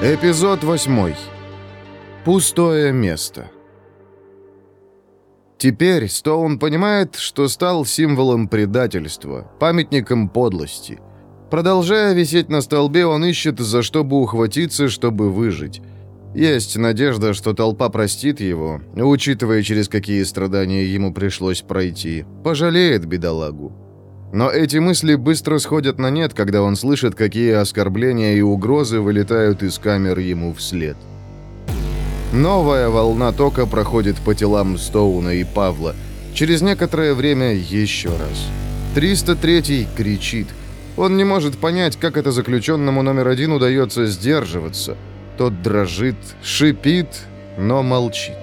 Эпизод 8. Пустое место. Теперь Стоун понимает, что стал символом предательства, памятником подлости. Продолжая висеть на столбе, он ищет, за что бы ухватиться, чтобы выжить. Есть надежда, что толпа простит его, учитывая, через какие страдания ему пришлось пройти. Пожалеет бедолагу. Но эти мысли быстро сходят на нет, когда он слышит, какие оскорбления и угрозы вылетают из камер ему вслед. Новая волна тока проходит по телам Стоуна и Павла. Через некоторое время еще раз. 303 кричит. Он не может понять, как это заключенному номер один удается сдерживаться. Тот дрожит, шипит, но молчит.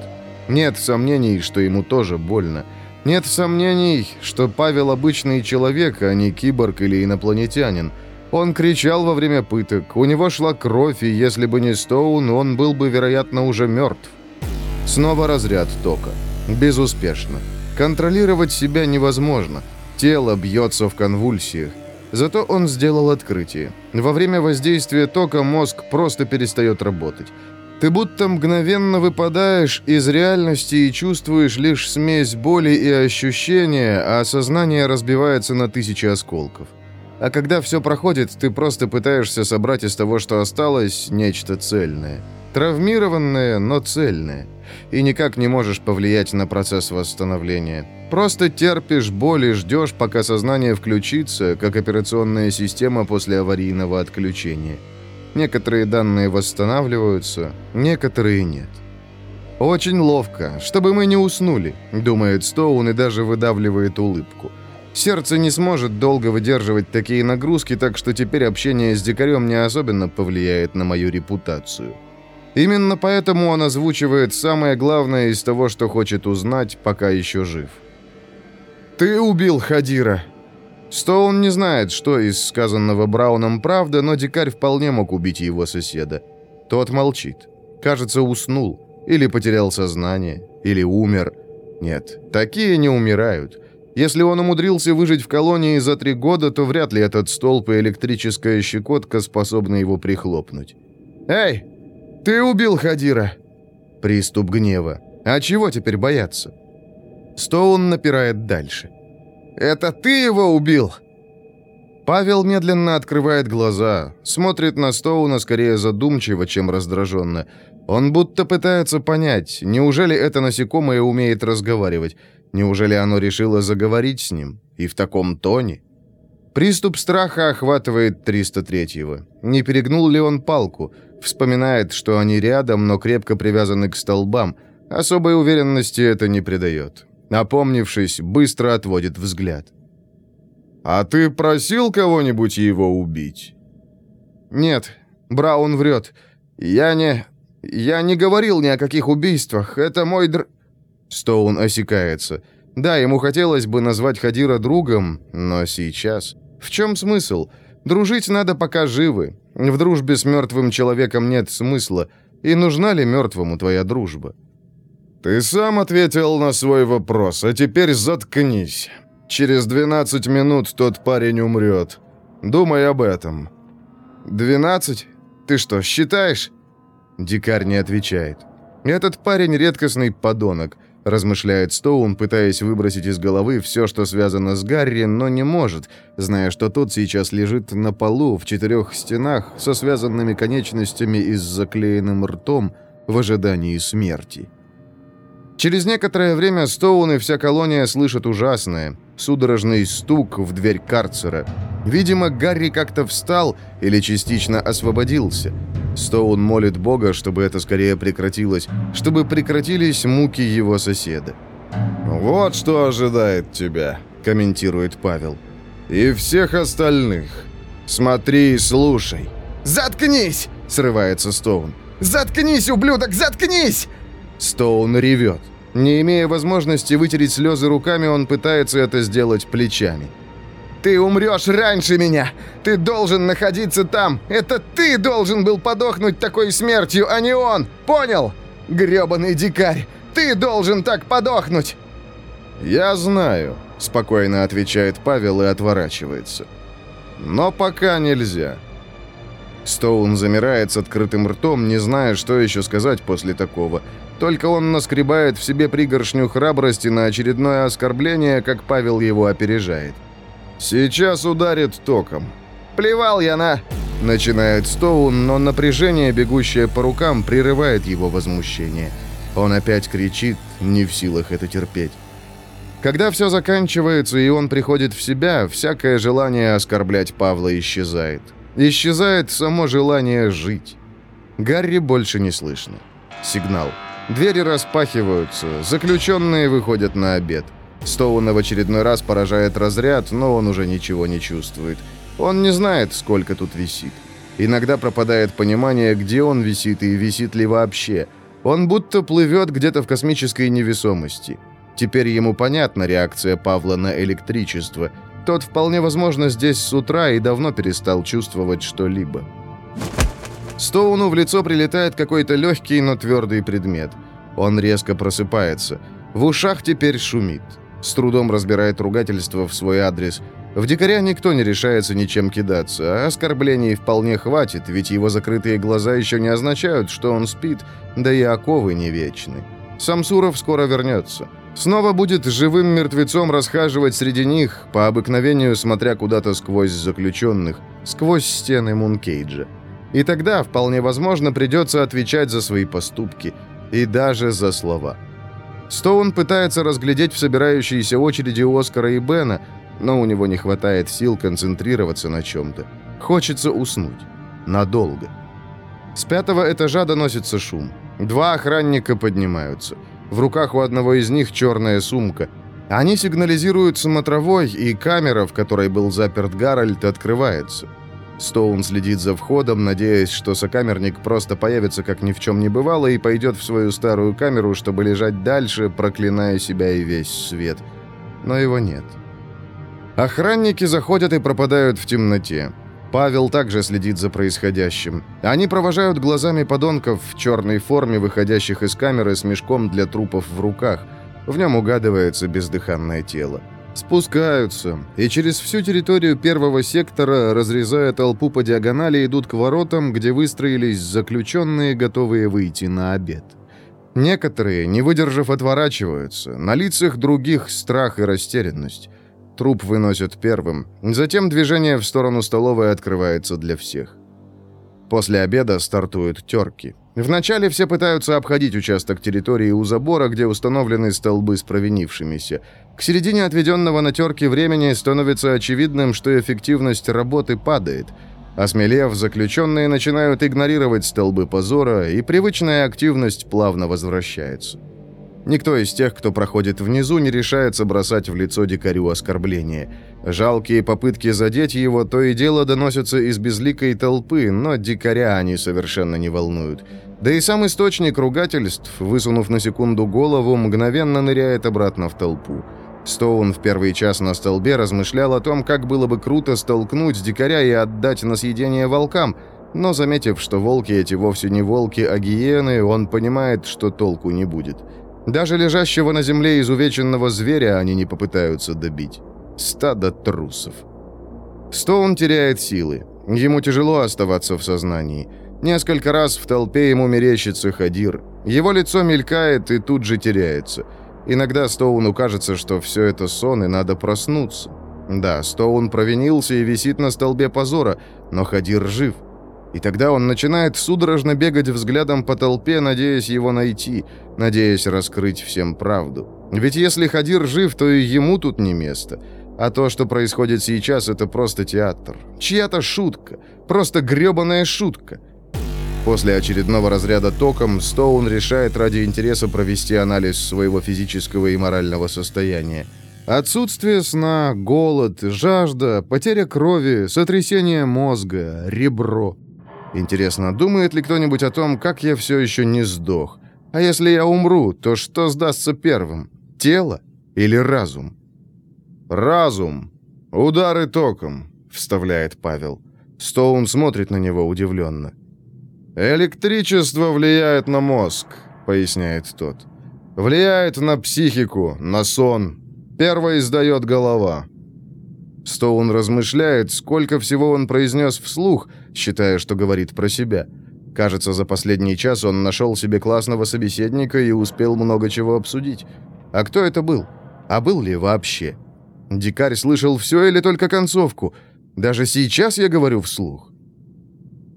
Нет сомнений, что ему тоже больно. Нет сомнений, что Павел обычный человек, а не киборг или инопланетянин. Он кричал во время пыток, у него шла кровь, и если бы не Стоун, он был бы, вероятно, уже мертв. Снова разряд тока. Безуспешно. Контролировать себя невозможно. Тело бьется в конвульсиях. Зато он сделал открытие. Во время воздействия тока мозг просто перестает работать. Ты будто мгновенно выпадаешь из реальности и чувствуешь лишь смесь боли и ощущения, а сознание разбивается на тысячи осколков. А когда все проходит, ты просто пытаешься собрать из того, что осталось, нечто цельное. Травмированное, но цельное. И никак не можешь повлиять на процесс восстановления. Просто терпишь боль и ждешь, пока сознание включится, как операционная система после аварийного отключения. Некоторые данные восстанавливаются, некоторые нет. «Очень ловко, чтобы мы не уснули», — думает Стоун и даже выдавливает улыбку. Сердце не сможет долго выдерживать такие нагрузки, так что теперь общение с дикарем не особенно повлияет на мою репутацию. Именно поэтому он озвучивает самое главное из того, что хочет узнать, пока еще жив. «Ты убил Хадира», Стоун не знает, что из сказанного Брауном правда, но дикарь вполне мог убить его соседа. Тот молчит. Кажется, уснул. Или потерял сознание. Или умер. Нет, такие не умирают. Если он умудрился выжить в колонии за три года, то вряд ли этот столб и электрическая щекотка способны его прихлопнуть. «Эй, ты убил Хадира!» Приступ гнева. А чего теперь бояться? Стоун напирает дальше. Это ты его убил?» Павел медленно открывает глаза, смотрит на Стоуна скорее задумчиво, чем раздраженно. Он будто пытается понять, неужели это насекомое умеет разговаривать? Неужели оно решило заговорить с ним? И в таком тоне? Приступ страха охватывает 303-го. Не перегнул ли он палку? Вспоминает, что они рядом, но крепко привязаны к столбам. Особой уверенности это не придает. Напомнившись, быстро отводит взгляд. «А ты просил кого-нибудь его убить?» «Нет, Браун врет. Я не... Я не говорил ни о каких убийствах. Это мой др...» Стоун осекается. Да, ему хотелось бы назвать Хадира другом, но сейчас... В чем смысл? Дружить надо, пока живы. В дружбе с мертвым человеком нет смысла. И нужна ли мертвому твоя дружба? «Ты сам ответил на свой вопрос, а теперь заткнись. Через 12 минут тот парень умрет. Думай об этом». «12? Ты что, считаешь?» Дикарь не отвечает. «Этот парень редкостный подонок», — размышляет Стоун, пытаясь выбросить из головы все, что связано с Гарри, но не может, зная, что тот сейчас лежит на полу в четырех стенах со связанными конечностями и с заклеенным ртом в ожидании смерти. Через некоторое время Стоун и вся колония слышат ужасное, судорожный стук в дверь карцера. Видимо, Гарри как-то встал или частично освободился. Стоун молит Бога, чтобы это скорее прекратилось, чтобы прекратились муки его соседа. «Вот что ожидает тебя», — комментирует Павел. «И всех остальных. Смотри и слушай». «Заткнись!» — срывается Стоун. «Заткнись, ублюдок, заткнись!» Стоун ревет. Не имея возможности вытереть слезы руками, он пытается это сделать плечами. «Ты умрешь раньше меня! Ты должен находиться там! Это ты должен был подохнуть такой смертью, а не он! Понял? Грёбаный дикарь! Ты должен так подохнуть!» «Я знаю», — спокойно отвечает Павел и отворачивается. «Но пока нельзя». Стоун замирает с открытым ртом, не зная, что еще сказать после такого. Только он наскребает в себе пригоршню храбрости на очередное оскорбление, как Павел его опережает. «Сейчас ударит током». «Плевал я на...» Начинает Стоун, но напряжение, бегущее по рукам, прерывает его возмущение. Он опять кричит, не в силах это терпеть. Когда все заканчивается и он приходит в себя, всякое желание оскорблять Павла исчезает. Исчезает само желание жить. Гарри больше не слышно. Сигнал. Двери распахиваются, заключенные выходят на обед. Стоуна в очередной раз поражает разряд, но он уже ничего не чувствует. Он не знает, сколько тут висит. Иногда пропадает понимание, где он висит и висит ли вообще. Он будто плывет где-то в космической невесомости. Теперь ему понятна реакция Павла на электричество. Тот вполне возможно здесь с утра и давно перестал чувствовать что-либо. Стоуну в лицо прилетает какой-то легкий, но твердый предмет. Он резко просыпается. В ушах теперь шумит. С трудом разбирает ругательство в свой адрес. В дикаря никто не решается ничем кидаться, а оскорблений вполне хватит, ведь его закрытые глаза еще не означают, что он спит, да и оковы не вечны. Самсуров скоро вернется. Снова будет живым мертвецом расхаживать среди них, по обыкновению смотря куда-то сквозь заключенных, сквозь стены Мункейджа. И тогда, вполне возможно, придется отвечать за свои поступки и даже за слова. Стоун пытается разглядеть в собирающейся очереди Оскара и Бена, но у него не хватает сил концентрироваться на чем-то. Хочется уснуть. Надолго. С пятого этажа доносится шум. Два охранника поднимаются. В руках у одного из них черная сумка. Они сигнализируют смотровой, и камера, в которой был заперт Гарольд, открывается. Стоун следит за входом, надеясь, что сокамерник просто появится, как ни в чем не бывало, и пойдет в свою старую камеру, чтобы лежать дальше, проклиная себя и весь свет. Но его нет. Охранники заходят и пропадают в темноте. Павел также следит за происходящим. Они провожают глазами подонков в черной форме, выходящих из камеры с мешком для трупов в руках. В нем угадывается бездыханное тело. Спускаются, и через всю территорию первого сектора, разрезая толпу по диагонали, идут к воротам, где выстроились заключенные, готовые выйти на обед. Некоторые, не выдержав, отворачиваются. На лицах других страх и растерянность. Труп выносят первым. Затем движение в сторону столовой открывается для всех. После обеда стартуют терки. Вначале все пытаются обходить участок территории у забора, где установлены столбы с провинившимися. К середине отведенного на терки времени становится очевидным, что эффективность работы падает. Осмелев, заключенные начинают игнорировать столбы позора, и привычная активность плавно возвращается. Никто из тех, кто проходит внизу, не решается бросать в лицо дикарю оскорбления. Жалкие попытки задеть его то и дело доносятся из безликой толпы, но дикаря они совершенно не волнуют. Да и сам источник ругательств, высунув на секунду голову, мгновенно ныряет обратно в толпу. Стоун в первый час на столбе размышлял о том, как было бы круто столкнуть дикаря и отдать на съедение волкам, но, заметив, что волки эти вовсе не волки, а гиены, он понимает, что толку не будет. Даже лежащего на земле изувеченного зверя они не попытаются добить. Стадо трусов. Стоун теряет силы. Ему тяжело оставаться в сознании. Несколько раз в толпе ему мерещится Хадир. Его лицо мелькает и тут же теряется. Иногда Стоуну кажется, что все это сон и надо проснуться. Да, Стоун провинился и висит на столбе позора, но Хадир жив. И тогда он начинает судорожно бегать взглядом по толпе, надеясь его найти, надеясь раскрыть всем правду. Ведь если Хадир жив, то и ему тут не место. А то, что происходит сейчас, это просто театр. Чья-то шутка. Просто гребаная шутка. После очередного разряда током Стоун решает ради интереса провести анализ своего физического и морального состояния. Отсутствие сна, голод, жажда, потеря крови, сотрясение мозга, ребро. Интересно, думает ли кто-нибудь о том, как я все еще не сдох? А если я умру, то что сдастся первым? Тело или разум? «Разум! Удары током!» — вставляет Павел. Стоун смотрит на него удивленно. «Электричество влияет на мозг», — поясняет тот. Влияет на психику, на сон. Первое издает голова. Стоун размышляет, сколько всего он произнес вслух, считая, что говорит про себя. Кажется, за последний час он нашел себе классного собеседника и успел много чего обсудить. А кто это был? А был ли вообще? Дикарь слышал все или только концовку? Даже сейчас я говорю вслух.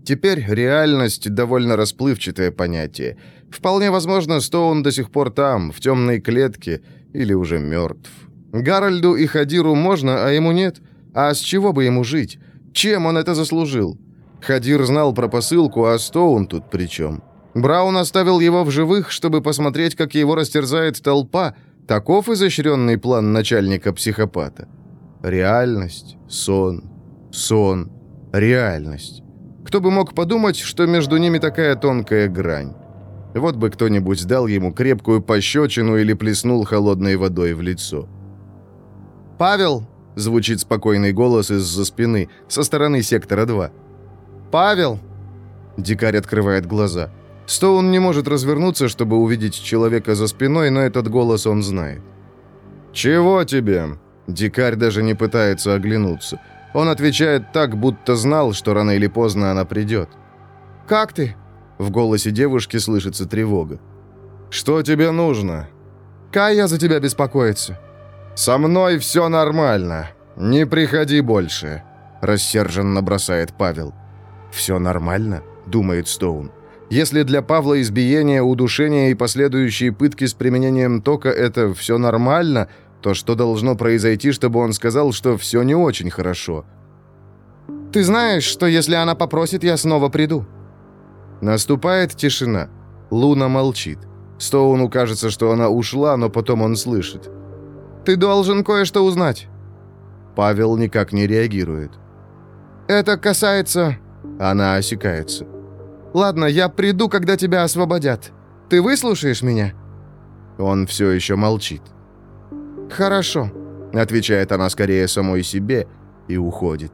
Теперь реальность — довольно расплывчатое понятие. Вполне возможно, Стоун до сих пор там, в темной клетке, или уже мертв. Гарольду и Хадиру можно, а ему нет. А с чего бы ему жить? Чем он это заслужил? Хадир знал про посылку, а Стоун тут при чем? Браун оставил его в живых, чтобы посмотреть, как его растерзает толпа. Таков изощренный план начальника-психопата. Реальность, сон, сон, реальность. Кто бы мог подумать, что между ними такая тонкая грань. Вот бы кто-нибудь дал ему крепкую пощечину или плеснул холодной водой в лицо. «Павел!» — звучит спокойный голос из-за спины, со стороны сектора 2. «Павел!» Дикарь открывает глаза. Стоун не может развернуться, чтобы увидеть человека за спиной, но этот голос он знает. «Чего тебе?» Дикарь даже не пытается оглянуться. Он отвечает так, будто знал, что рано или поздно она придет. «Как ты?» В голосе девушки слышится тревога. «Что тебе нужно?» «Кая за тебя беспокоится». «Со мной все нормально. Не приходи больше», — рассерженно бросает Павел. «Все нормально?» — думает Стоун. «Если для Павла избиение, удушение и последующие пытки с применением тока — это все нормально, то что должно произойти, чтобы он сказал, что все не очень хорошо?» «Ты знаешь, что если она попросит, я снова приду?» Наступает тишина. Луна молчит. Стоуну кажется, что она ушла, но потом он слышит. «Ты должен кое-что узнать». Павел никак не реагирует. «Это касается...» Она осекается. «Ладно, я приду, когда тебя освободят. Ты выслушаешь меня?» Он все еще молчит. «Хорошо», — отвечает она скорее самой себе и уходит.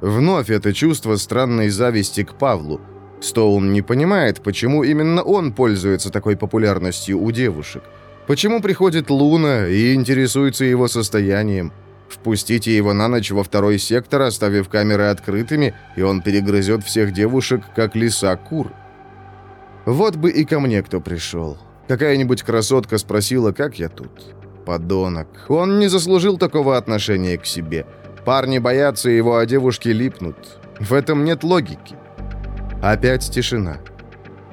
Вновь это чувство странной зависти к Павлу. Стоун не понимает, почему именно он пользуется такой популярностью у девушек. Почему приходит Луна и интересуется его состоянием. Впустите его на ночь во второй сектор, оставив камеры открытыми, и он перегрызет всех девушек, как лиса кур. Вот бы и ко мне кто пришел. Какая-нибудь красотка спросила, как я тут. Подонок. Он не заслужил такого отношения к себе. Парни боятся его, а девушки липнут. В этом нет логики. Опять тишина.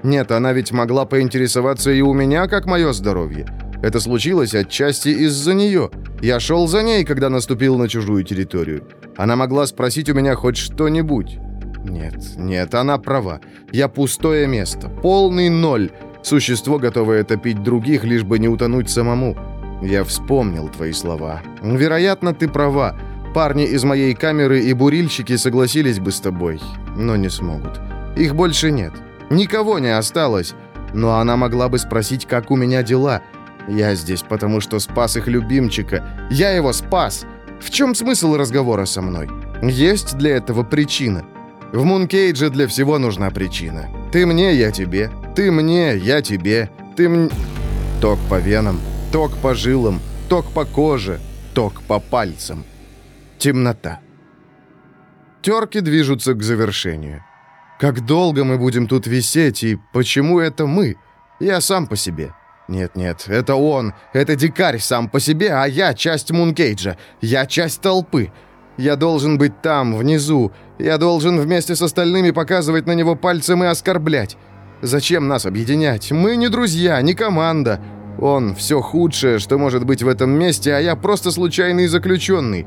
Нет, она ведь могла поинтересоваться и у меня, как мое здоровье. Это случилось отчасти из-за нее. Я шел за ней, когда наступил на чужую территорию. Она могла спросить у меня хоть что-нибудь. Нет, нет, она права. Я пустое место, полный ноль. Существо, готовое топить других, лишь бы не утонуть самому. Я вспомнил твои слова. Вероятно, ты права. Парни из моей камеры и бурильщики согласились бы с тобой, но не смогут. Их больше нет. Никого не осталось. Но она могла бы спросить, как у меня дела. Я здесь, потому что спас их любимчика. Я его спас. В чем смысл разговора со мной? Есть для этого причина. В Мункейдже для всего нужна причина. Ты мне, я тебе. Ты мне, я тебе. Ты мне... Ток по венам, ток по жилам, ток по коже, ток по пальцам. Темнота. Терки движутся к завершению. Как долго мы будем тут висеть, и почему это мы? Я сам по себе. Нет-нет, это он, это дикарь сам по себе, а я часть Мункейджа, я часть толпы. Я должен быть там, внизу. Я должен вместе с остальными показывать на него пальцем и оскорблять. Зачем нас объединять? Мы не друзья, не команда. Он все худшее, что может быть в этом месте, а я просто случайный заключенный.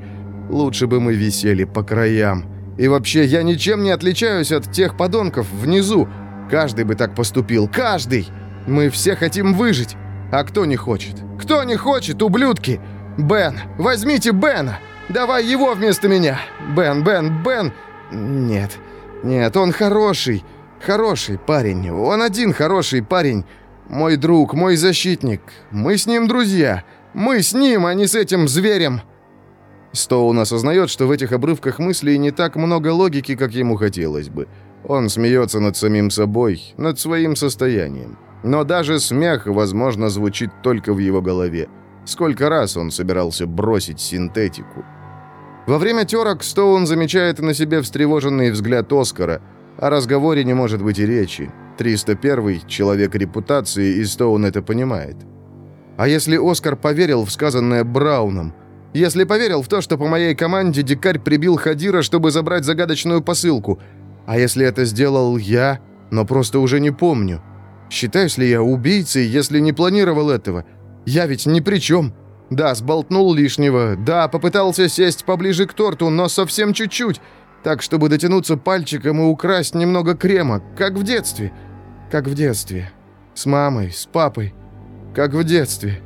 Лучше бы мы висели по краям. И вообще, я ничем не отличаюсь от тех подонков внизу. Каждый бы так поступил, каждый!» Мы все хотим выжить. А кто не хочет? Кто не хочет, ублюдки? Бен, возьмите Бена. Давай его вместо меня. Бен, Бен, Бен. Нет, нет, он хороший. Хороший парень. Он один хороший парень. Мой друг, мой защитник. Мы с ним друзья. Мы с ним, а не с этим зверем. Стоун осознает, что в этих обрывках мыслей не так много логики, как ему хотелось бы. Он смеется над самим собой, над своим состоянием. Но даже смех, возможно, звучит только в его голове. Сколько раз он собирался бросить синтетику. Во время терок Стоун замечает на себе встревоженный взгляд Оскара. О разговоре не может быть и речи. 301 — человек репутации, и Стоун это понимает. А если Оскар поверил в сказанное Брауном? Если поверил в то, что по моей команде дикарь прибил Хадира, чтобы забрать загадочную посылку? А если это сделал я, но просто уже не помню? Считаюсь ли я убийцей, если не планировал этого? Я ведь ни при чем. Да, сболтнул лишнего. Да, попытался сесть поближе к торту, но совсем чуть-чуть. Так, чтобы дотянуться пальчиком и украсть немного крема, как в детстве. Как в детстве. С мамой, с папой. Как в детстве.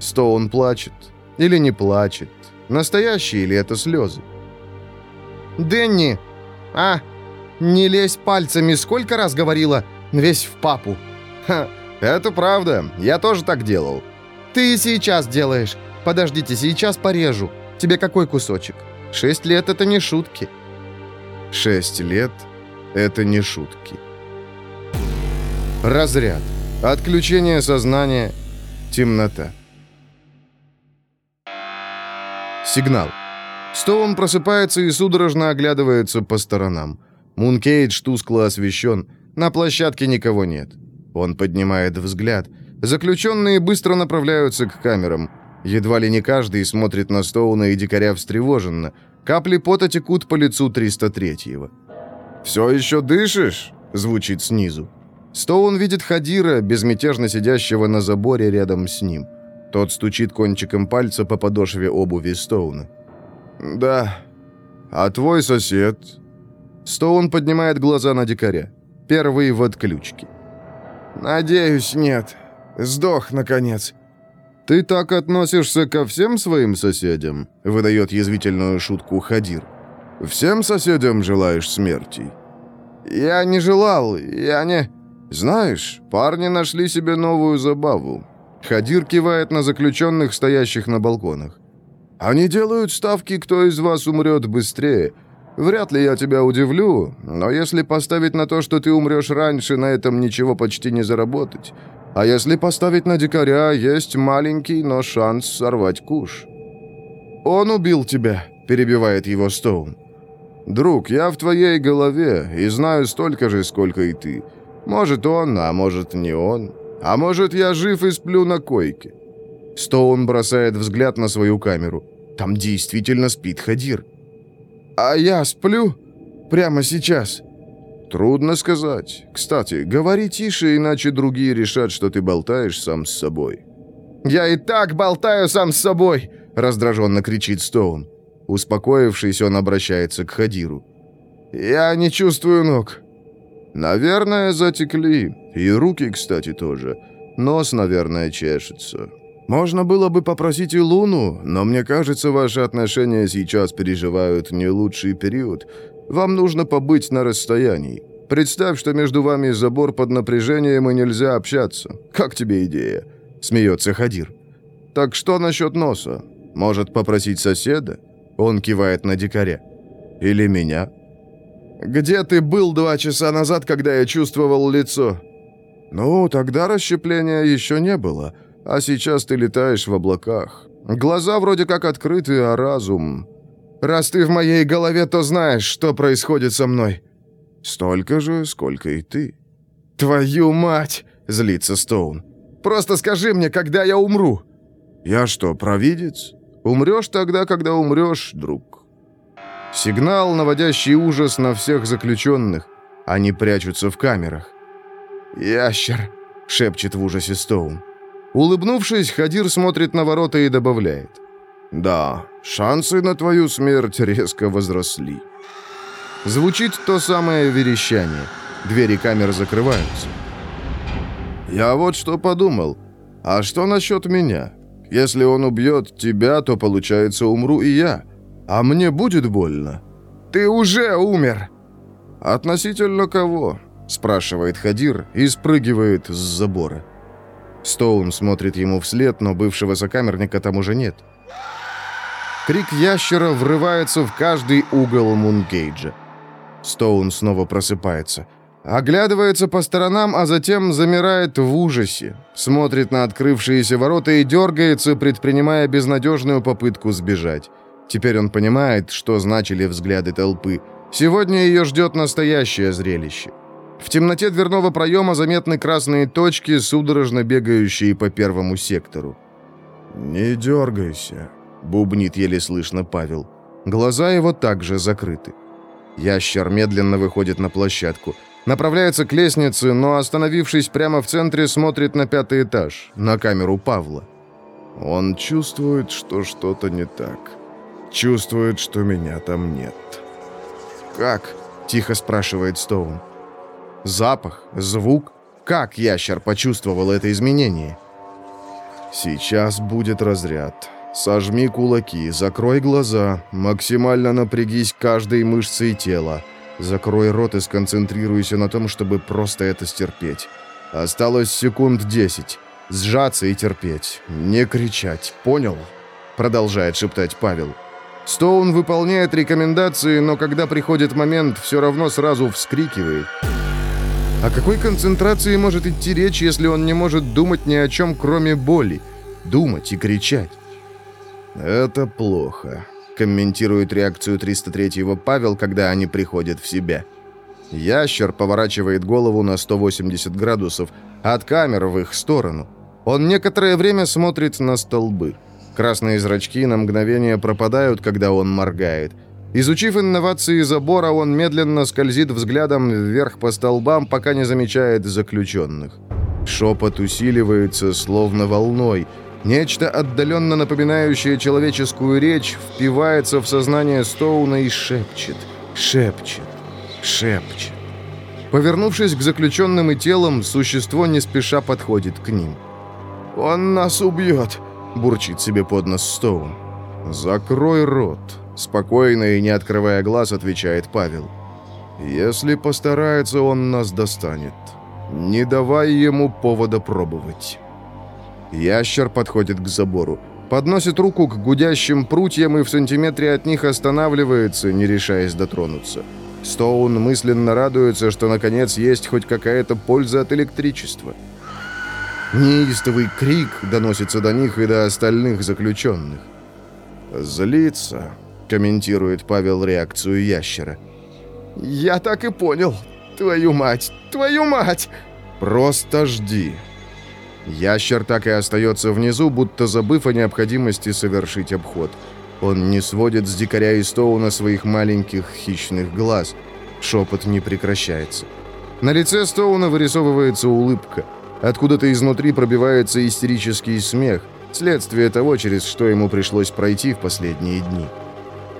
Стоун плачет. Или не плачет. Настоящие или это слезы? «Дэнни! А, не лезь пальцами, сколько раз говорила? Весь в папу». «Ха, это правда. Я тоже так делал». «Ты сейчас делаешь. Подождите, сейчас порежу. Тебе какой кусочек? Шесть лет — это не шутки». «Шесть лет — это не шутки». Разряд. Отключение сознания. Темнота. Сигнал. Стоун просыпается и судорожно оглядывается по сторонам. Мункейдж тускло освещен. На площадке никого нет. Он поднимает взгляд. Заключенные быстро направляются к камерам. Едва ли не каждый смотрит на Стоуна и дикаря встревоженно. Капли пота текут по лицу 303-го. «Все еще дышишь?» — звучит снизу. Стоун видит Хадира, безмятежно сидящего на заборе рядом с ним. Тот стучит кончиком пальца по подошве обуви Стоуна. «Да. А твой сосед?» Стоун поднимает глаза на дикаря. Первый в отключке. «Надеюсь, нет. Сдох, наконец». «Ты так относишься ко всем своим соседям?» — выдает язвительную шутку Хадир. «Всем соседям желаешь смерти?» «Я не желал, я не...» «Знаешь, парни нашли себе новую забаву». Хадир кивает на заключенных, стоящих на балконах. «Они делают ставки, кто из вас умрет быстрее. Вряд ли я тебя удивлю, но если поставить на то, что ты умрешь раньше, на этом ничего почти не заработать. А если поставить на дикаря, есть маленький, но шанс сорвать куш». «Он убил тебя», — перебивает его Стоун. «Друг, я в твоей голове и знаю столько же, сколько и ты. Может он, а может не он. А может я жив и сплю на койке. Стоун бросает взгляд на свою камеру. Там действительно спит Хадир. А я сплю? Прямо сейчас? Трудно сказать. Кстати, говори тише, иначе другие решат, что ты болтаешь сам с собой. «Я и так болтаю сам с собой!» — раздраженно кричит Стоун. Успокоившись, он обращается к Хадиру. «Я не чувствую ног. «Наверное, затекли. И руки, кстати, тоже. Нос, наверное, чешется. Можно было бы попросить и Луну, но мне кажется, ваши отношения сейчас переживают не лучший период. Вам нужно побыть на расстоянии. Представь, что между вами забор под напряжением и нельзя общаться. Как тебе идея?» Смеется Хадир. «Так что насчет носа? Может, попросить соседа?» Он кивает на дикаря. «Или меня?» «Где ты был два часа назад, когда я чувствовал лицо?» «Ну, тогда расщепления еще не было, а сейчас ты летаешь в облаках. Глаза вроде как открыты, а разум...» «Раз ты в моей голове, то знаешь, что происходит со мной». «Столько же, сколько и ты». «Твою мать!» — злится Стоун. «Просто скажи мне, когда я умру!» «Я что, провидец? Умрешь тогда, когда умрешь, друг». Сигнал, наводящий ужас на всех заключенных. Они прячутся в камерах. «Ящер!» — шепчет в ужасе Стоун. Улыбнувшись, Хадир смотрит на ворота и добавляет. «Да, шансы на твою смерть резко возросли». Звучит то самое верещание. Двери камер закрываются. «Я вот что подумал. А что насчет меня? Если он убьет тебя, то, получается, умру и я. «А мне будет больно?» «Ты уже умер!» «Относительно кого?» – спрашивает Хадир и спрыгивает с забора. Стоун смотрит ему вслед, но бывшего сокамерника там уже нет. Крик ящера врывается в каждый угол Мунгейджа. Стоун снова просыпается. Оглядывается по сторонам, а затем замирает в ужасе. Смотрит на открывшиеся ворота и дергается, предпринимая безнадежную попытку сбежать. Теперь он понимает, что значили взгляды толпы. Сегодня ее ждет настоящее зрелище. В темноте дверного проема заметны красные точки, судорожно бегающие по первому сектору. «Не дергайся», — бубнит еле слышно Павел. Глаза его также закрыты. Ящер медленно выходит на площадку. Направляется к лестнице, но, остановившись прямо в центре, смотрит на пятый этаж, на камеру Павла. Он чувствует, что что-то не так. Чувствует, что меня там нет. «Как?» — тихо спрашивает Стоун. Запах, звук. Как ящер почувствовал это изменение? Сейчас будет разряд. Сожми кулаки, закрой глаза, максимально напрягись каждой мышцей тела. Закрой рот и сконцентрируйся на том, чтобы просто это стерпеть. Осталось секунд десять. Сжаться и терпеть. Не кричать. Понял? Продолжает шептать Павел. Стоун выполняет рекомендации, но когда приходит момент, все равно сразу вскрикивает. О какой концентрации может идти речь, если он не может думать ни о чем, кроме боли? Думать и кричать. «Это плохо», — комментирует реакцию 303-го Павел, когда они приходят в себя. Ящер поворачивает голову на 180 градусов от камер в их сторону. Он некоторое время смотрит на столбы. Красные зрачки на мгновение пропадают, когда он моргает. Изучив инновации забора, он медленно скользит взглядом вверх по столбам, пока не замечает заключенных. Шепот усиливается, словно волной. Нечто, отдаленно напоминающее человеческую речь, впивается в сознание Стоуна и шепчет, шепчет, шепчет. Повернувшись к заключенным и телам, существо не спеша подходит к ним. «Он нас убьет!» – бурчит себе под нос Стоун. «Закрой рот!» Спокойно и не открывая глаз, отвечает Павел. «Если постарается, он нас достанет. Не давай ему повода пробовать». Ящер подходит к забору. Подносит руку к гудящим прутьям и в сантиметре от них останавливается, не решаясь дотронуться. Стоун мысленно радуется, что наконец есть хоть какая-то польза от электричества. Неистовый крик доносится до них и до остальных заключенных. «Злится», комментирует Павел реакцию ящера. «Я так и понял. Твою мать! Твою мать!» «Просто жди». Ящер так и остается внизу, будто забыв о необходимости совершить обход. Он не сводит с дикаря и Стоуна своих маленьких хищных глаз. Шепот не прекращается. На лице Стоуна вырисовывается улыбка. Откуда-то изнутри пробивается истерический смех, следствие того, через что ему пришлось пройти в последние дни.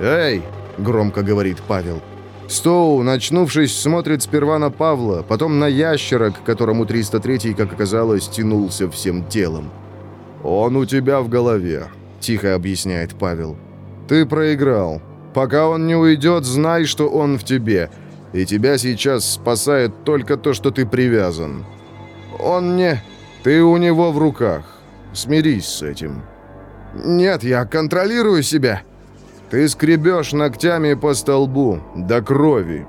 «Эй!» — громко говорит Павел. Стоу, начнувшись, смотрит сперва на Павла, потом на ящера, к которому 303-й, как оказалось, тянулся всем телом. «Он у тебя в голове», — тихо объясняет Павел. «Ты проиграл. Пока он не уйдет, знай, что он в тебе, и тебя сейчас спасает только то, что ты привязан. Он не... Ты у него в руках. Смирись с этим». «Нет, я контролирую себя», ты скребешь ногтями по столбу, до крови.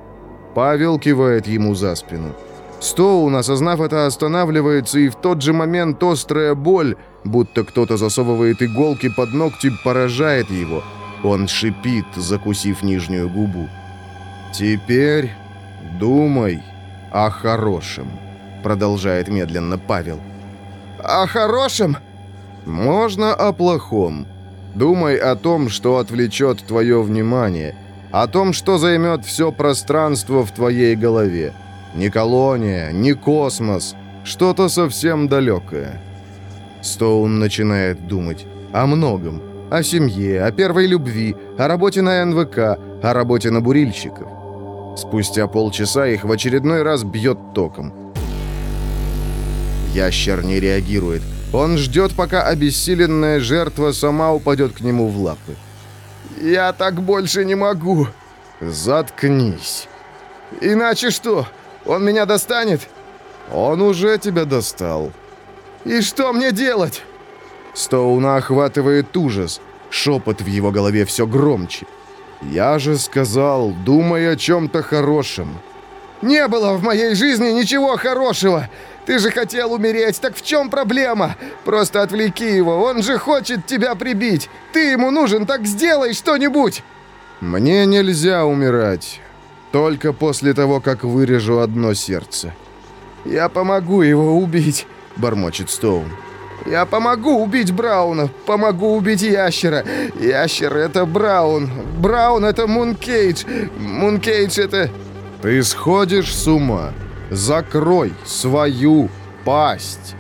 Павел кивает ему за спину. Стоун, осознав это, останавливается, и в тот же момент острая боль, будто кто-то засовывает иголки под ногти, поражает его. Он шипит, закусив нижнюю губу. «Теперь думай о хорошем», — продолжает медленно Павел. «О хорошем?» «Можно о плохом». Думай о том, что отвлечет твое внимание, о том, что займет все пространство в твоей голове. Не колония, не космос, что-то совсем далекое. Стоун начинает думать о многом. О семье, о первой любви, о работе на НВК, о работе на бурильщиков. Спустя полчаса их в очередной раз бьет током. Ящер не реагирует, он ждет, пока обессиленная жертва сама упадет к нему в лапы. «Я так больше не могу!» «Заткнись!» «Иначе что? Он меня достанет?» «Он уже тебя достал!» «И что мне делать?» Стоуна охватывает ужас. Шепот в его голове все громче. «Я же сказал, думай о чем-то хорошем!» Не было в моей жизни ничего хорошего! Ты же хотел умереть, так в чем проблема? Просто отвлеки его, он же хочет тебя прибить! Ты ему нужен, так сделай что-нибудь!» «Мне нельзя умирать. Только после того, как вырежу одно сердце». «Я помогу его убить», — бормочет Стоун. «Я помогу убить Брауна, помогу убить Ящера. Ящер — это Браун, Браун — это Мункейдж, Мункейдж — это...» «Ты сходишь с ума. Закрой свою пасть!»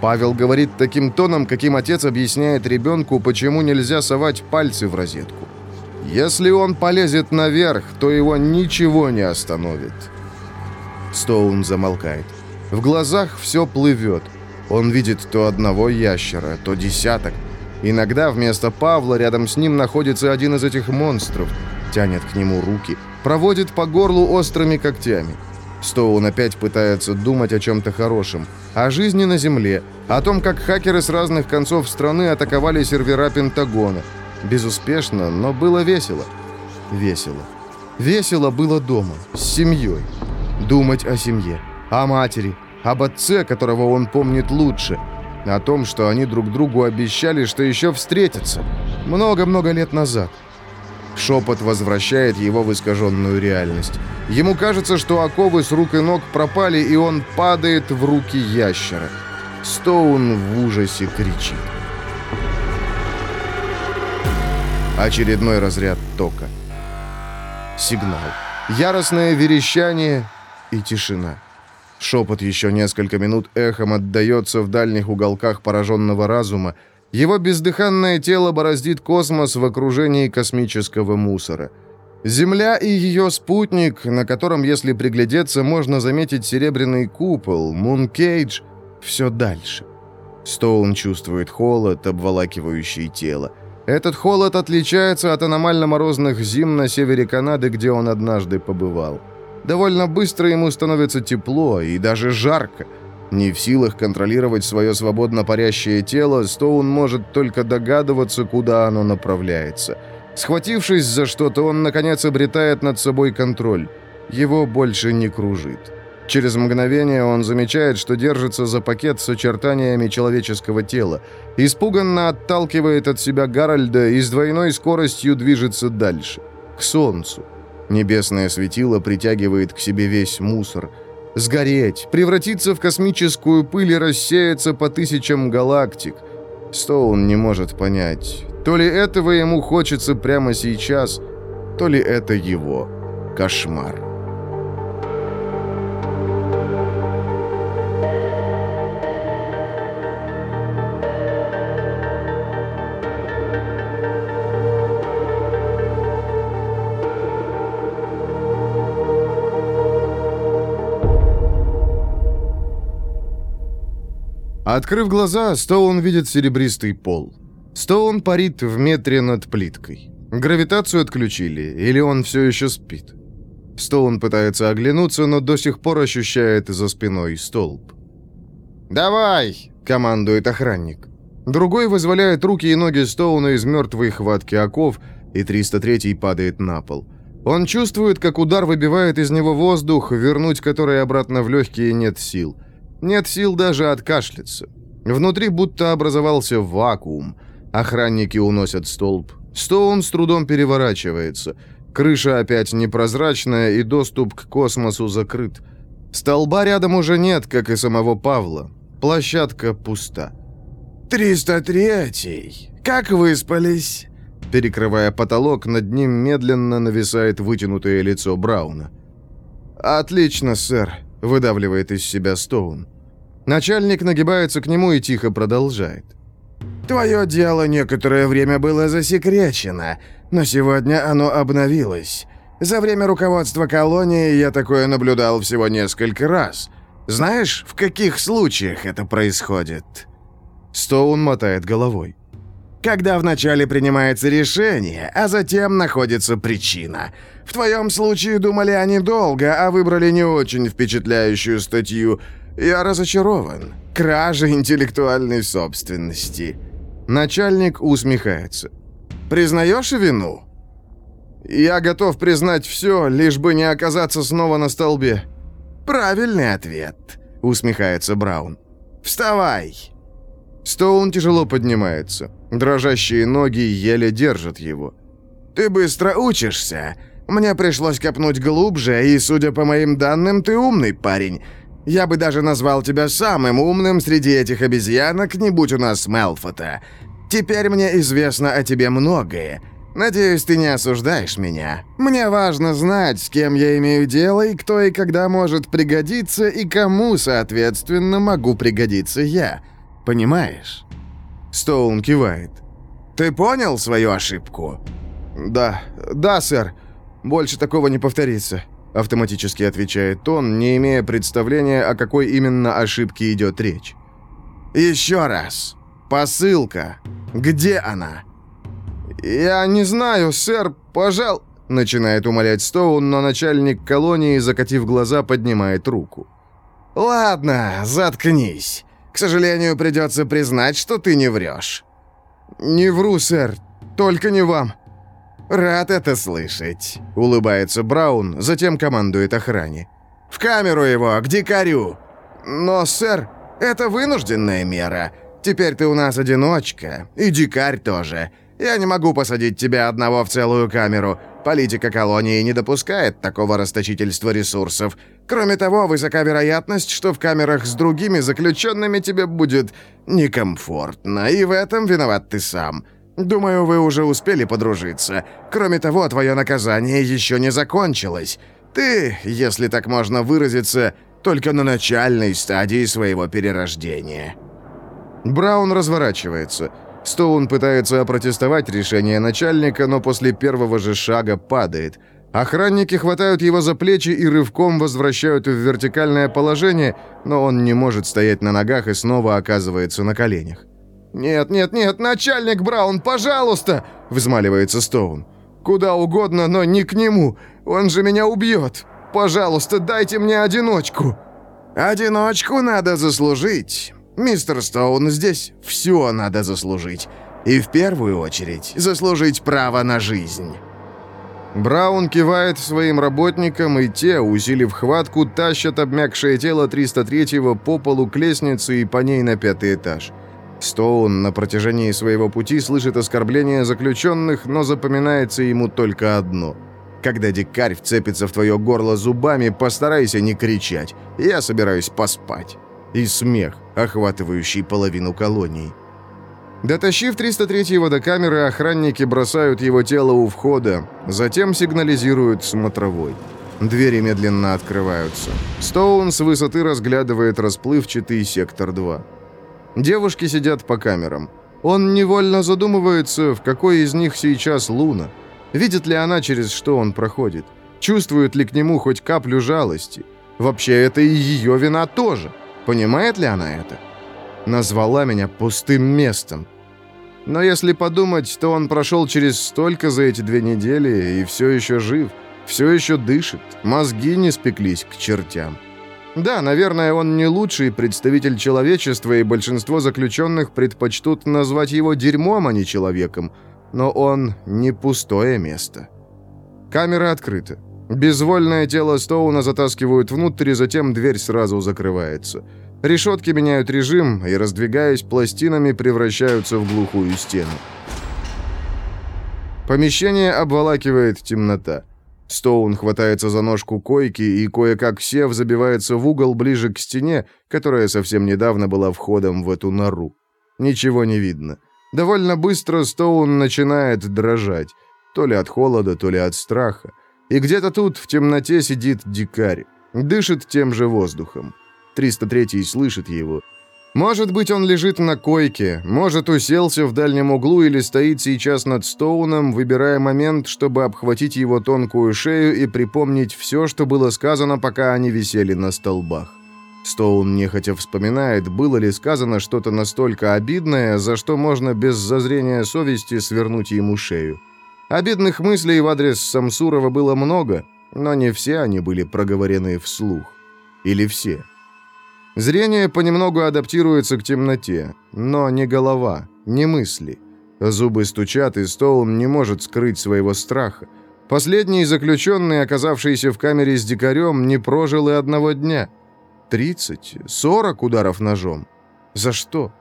Павел говорит таким тоном, каким отец объясняет ребенку, почему нельзя совать пальцы в розетку. Если он полезет наверх, то его ничего не остановит. Стоун замолкает. В глазах все плывет. Он видит то одного ящера, то десяток. Иногда вместо Павла рядом с ним находится один из этих монстров. Тянет к нему руки, проводит по горлу острыми когтями. Стоун опять пытается думать о чем-то хорошем. О жизни на Земле, о том, как хакеры с разных концов страны атаковали сервера Пентагона. Безуспешно, но было весело. Весело. Весело было дома, с семьей. Думать о семье, о матери, об отце, которого он помнит лучше, о том, что они друг другу обещали, что еще встретятся. Много-много лет назад. Шепот возвращает его в искаженную реальность. Ему кажется, что оковы с рук и ног пропали, и он падает в руки ящера. Стоун в ужасе кричит. Очередной разряд тока. Сигнал. Яростное верещание и тишина. Шепот еще несколько минут эхом отдается в дальних уголках пораженного разума, его бездыханное тело бороздит космос в окружении космического мусора. Земля и ее спутник, на котором, если приглядеться, можно заметить серебряный купол, Мункейдж, все дальше. Стоун чувствует холод, обволакивающий тело. Этот холод отличается от аномально-морозных зим на севере Канады, где он однажды побывал. Довольно быстро ему становится тепло и даже жарко – не в силах контролировать свое свободно парящее тело, Стоун может только догадываться, куда оно направляется. Схватившись за что-то, он, наконец, обретает над собой контроль. Его больше не кружит. Через мгновение он замечает, что держится за пакет с очертаниями человеческого тела. Испуганно отталкивает от себя Гарольда и с двойной скоростью движется дальше. К солнцу. Небесное светило притягивает к себе весь мусор – Сгореть, превратиться в космическую пыль и рассеяться по тысячам галактик. Стоун не может понять, то ли этого ему хочется прямо сейчас, то ли это его кошмар. Открыв глаза, Стоун видит серебристый пол. Стоун парит в метре над плиткой. Гравитацию отключили, или он все еще спит? Стоун пытается оглянуться, но до сих пор ощущает за спиной столб. «Давай!» — командует охранник. Другой вызволяет руки и ноги Стоуна из мертвой хватки оков, и 303-й падает на пол. Он чувствует, как удар выбивает из него воздух, вернуть который обратно в легкие нет сил — нет сил даже откашляться. Внутри будто образовался вакуум. Охранники уносят столб. Стоун с трудом переворачивается. Крыша опять непрозрачная, и доступ к космосу закрыт. Столба рядом уже нет, как и самого Павла. Площадка пуста. «Триста третий! Как выспались?» Перекрывая потолок, над ним медленно нависает вытянутое лицо Брауна. «Отлично, сэр», — выдавливает из себя Стоун. Начальник нагибается к нему и тихо продолжает. «Твое дело некоторое время было засекречено, но сегодня оно обновилось. За время руководства колонии я такое наблюдал всего несколько раз. Знаешь, в каких случаях это происходит?» Стоун мотает головой. «Когда вначале принимается решение, а затем находится причина. В твоем случае думали они долго, а выбрали не очень впечатляющую статью – я разочарован. Кража интеллектуальной собственности. Начальник усмехается. Признаешь вину? Я готов признать все, лишь бы не оказаться снова на столбе». «Правильный ответ», — усмехается Браун. «Вставай!» Стоун тяжело поднимается. Дрожащие ноги еле держат его. «Ты быстро учишься. Мне пришлось копнуть глубже, и, судя по моим данным, ты умный парень. Я бы даже назвал тебя самым умным среди этих обезьянок, не будь у нас Мелфота. Теперь мне известно о тебе многое. Надеюсь, ты не осуждаешь меня. Мне важно знать, с кем я имею дело, и кто и когда может пригодиться, и кому, соответственно, могу пригодиться я. Понимаешь?» Стоун кивает. «Ты понял свою ошибку?» «Да, да, сэр. Больше такого не повторится», — автоматически отвечает он, не имея представления, о какой именно ошибке идет речь. «Еще раз. Посылка. Где она?» «Я не знаю, сэр, пожал...» Начинает умолять Стоун, но начальник колонии, закатив глаза, поднимает руку. «Ладно, заткнись. К сожалению, придется признать, что ты не врешь». «Не вру, сэр. Только не вам». «Рад это слышать», — улыбается Браун, затем командует охране. «В камеру его, к дикарю!» «Но, сэр, это вынужденная мера. Теперь ты у нас одиночка, и дикарь тоже. Я не могу посадить тебя одного в целую камеру. Политика колонии не допускает такого расточительства ресурсов. Кроме того, высока вероятность, что в камерах с другими заключенными тебе будет некомфортно, и в этом виноват ты сам. Думаю, вы уже успели подружиться. Кроме того, твое наказание еще не закончилось. Ты, если так можно выразиться, только на начальной стадии своего перерождения». Браун разворачивается. Стоун пытается опротестовать решение начальника, но после первого же шага падает. Охранники хватают его за плечи и рывком возвращают в вертикальное положение, но он не может стоять на ногах и снова оказывается на коленях. «Нет, нет, нет, начальник Браун, пожалуйста!» — взмаливается Стоун. «Куда угодно, но не к нему. Он же меня убьет. Пожалуйста, дайте мне одиночку». «Одиночку надо заслужить. Мистер Стоун, здесь все надо заслужить. И в первую очередь заслужить право на жизнь». Браун кивает своим работникам, и те, усилив хватку, тащат обмякшее тело 303-го по полу к лестнице и по ней на пятый этаж. Стоун на протяжении своего пути слышит оскорбления заключенных, но запоминается ему только одно. Когда дикарь вцепится в твое горло зубами, постарайся не кричать. Я собираюсь поспать. И смех, охватывающий половину колонии. Дотащив 303-го до камеры, охранники бросают его тело у входа, затем сигнализируют смотровой. Двери медленно открываются. Стоун с высоты разглядывает расплывчатый сектор 2. Девушки сидят по камерам. Он невольно задумывается, в какой из них сейчас Луна. Видит ли она, через что он проходит? Чувствует ли к нему хоть каплю жалости? Вообще, это и ее вина тоже. Понимает ли она это? Назвала меня пустым местом. Но если подумать, то он прошел через столько за эти две недели и все еще жив, все еще дышит, мозги не спеклись к чертям. Да, наверное, он не лучший представитель человечества, и большинство заключенных предпочтут назвать его дерьмом, а не человеком. Но он не пустое место. Камера открыта. Безвольное тело Стоуна затаскивают внутрь, и затем дверь сразу закрывается. Решетки меняют режим и, раздвигаясь пластинами, превращаются в глухую стену. Помещение обволакивает темнота. Стоун хватается за ножку койки и, кое-как сев, забивается в угол ближе к стене, которая совсем недавно была входом в эту нору. Ничего не видно. Довольно быстро Стоун начинает дрожать. То ли от холода, то ли от страха. И где-то тут в темноте сидит дикарь. Дышит тем же воздухом. 303-й слышит его. Может быть, он лежит на койке, может, уселся в дальнем углу или стоит сейчас над Стоуном, выбирая момент, чтобы обхватить его тонкую шею и припомнить все, что было сказано, пока они висели на столбах. Стоун нехотя вспоминает, было ли сказано что-то настолько обидное, за что можно без зазрения совести свернуть ему шею. Обидных мыслей в адрес Самсурова было много, но не все они были проговорены вслух. Или все. Зрение понемногу адаптируется к темноте, но не голова, не мысли. Зубы стучат, и Стоун не может скрыть своего страха. Последний заключенный, оказавшийся в камере с дикарем, не прожил и одного дня. 30, 40 ударов ножом. За что?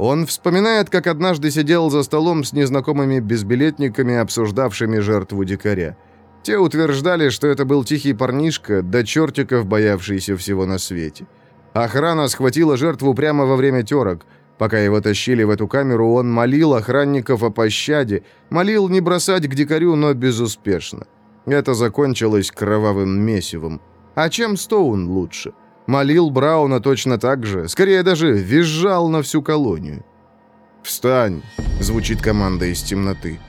Он вспоминает, как однажды сидел за столом с незнакомыми безбилетниками, обсуждавшими жертву дикаря. Те утверждали, что это был тихий парнишка, до чертиков боявшийся всего на свете. Охрана схватила жертву прямо во время терок. Пока его тащили в эту камеру, он молил охранников о пощаде, молил не бросать к дикарю, но безуспешно. Это закончилось кровавым месивом. А чем Стоун лучше? Молил Брауна точно так же, скорее даже визжал на всю колонию. «Встань!» — звучит команда из темноты.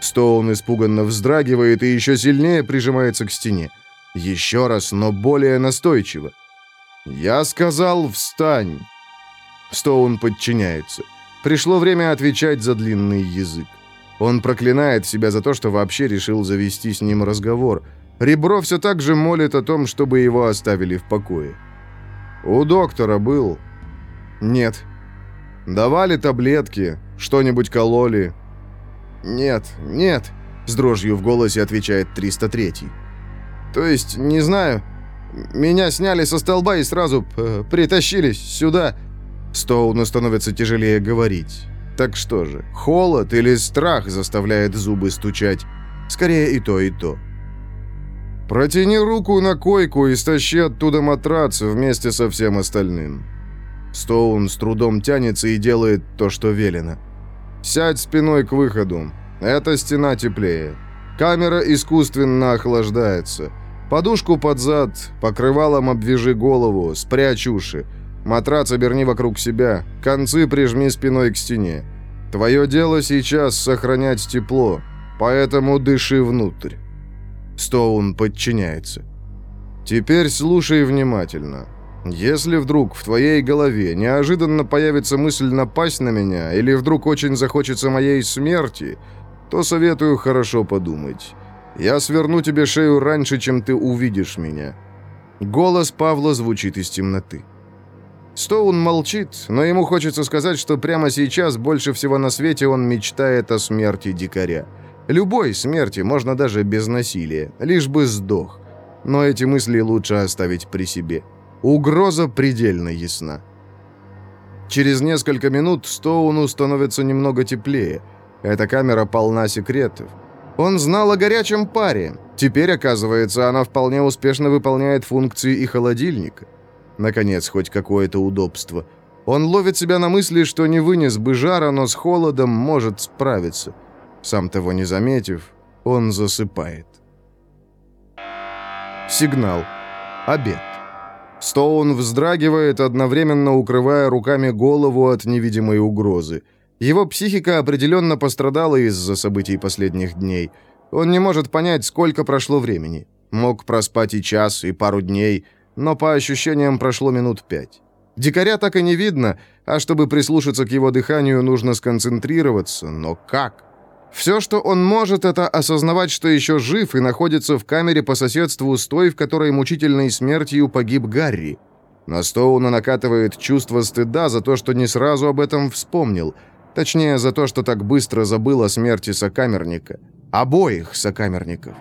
Стоун испуганно вздрагивает и еще сильнее прижимается к стене. Еще раз, но более настойчиво. «Я сказал, встань!» Стоун подчиняется. Пришло время отвечать за длинный язык. Он проклинает себя за то, что вообще решил завести с ним разговор — Ребро все так же молит о том, чтобы его оставили в покое. «У доктора был?» «Нет». «Давали таблетки? Что-нибудь кололи?» «Нет, нет», — с дрожью в голосе отвечает 303-й. «То есть, не знаю. Меня сняли со столба и сразу притащили сюда». Стоуну становится тяжелее говорить. Так что же, холод или страх заставляет зубы стучать? Скорее и то, и то. Протяни руку на койку и стащи оттуда матрац вместе со всем остальным. Стоун с трудом тянется и делает то, что велено. Сядь спиной к выходу. Эта стена теплее. Камера искусственно охлаждается. Подушку под зад, покрывалом обвяжи голову, спрячь уши. Матрац оберни вокруг себя, концы прижми спиной к стене. Твое дело сейчас сохранять тепло, поэтому дыши внутрь. Стоун подчиняется. «Теперь слушай внимательно. Если вдруг в твоей голове неожиданно появится мысль напасть на меня, или вдруг очень захочется моей смерти, то советую хорошо подумать. Я сверну тебе шею раньше, чем ты увидишь меня». Голос Павла звучит из темноты. Стоун молчит, но ему хочется сказать, что прямо сейчас больше всего на свете он мечтает о смерти дикаря. Любой смерти, можно даже без насилия, лишь бы сдох. Но эти мысли лучше оставить при себе. Угроза предельно ясна. Через несколько минут Стоуну становится немного теплее. Эта камера полна секретов. Он знал о горячем паре. Теперь, оказывается, она вполне успешно выполняет функции и холодильника. Наконец, хоть какое-то удобство. Он ловит себя на мысли, что не вынес бы жара, но с холодом может справиться. Сам того не заметив, он засыпает. Сигнал. Обед. Стоун вздрагивает, одновременно укрывая руками голову от невидимой угрозы. Его психика определенно пострадала из-за событий последних дней. Он не может понять, сколько прошло времени. Мог проспать и час, и пару дней, но по ощущениям прошло минут пять. Дикаря так и не видно, а чтобы прислушаться к его дыханию, нужно сконцентрироваться. Но как? Все, что он может, это осознавать, что еще жив и находится в камере по соседству с той, в которой мучительной смертью погиб Гарри. На Стоуна накатывает чувство стыда за то, что не сразу об этом вспомнил. Точнее, за то, что так быстро забыл о смерти сокамерника. Обоих сокамерников.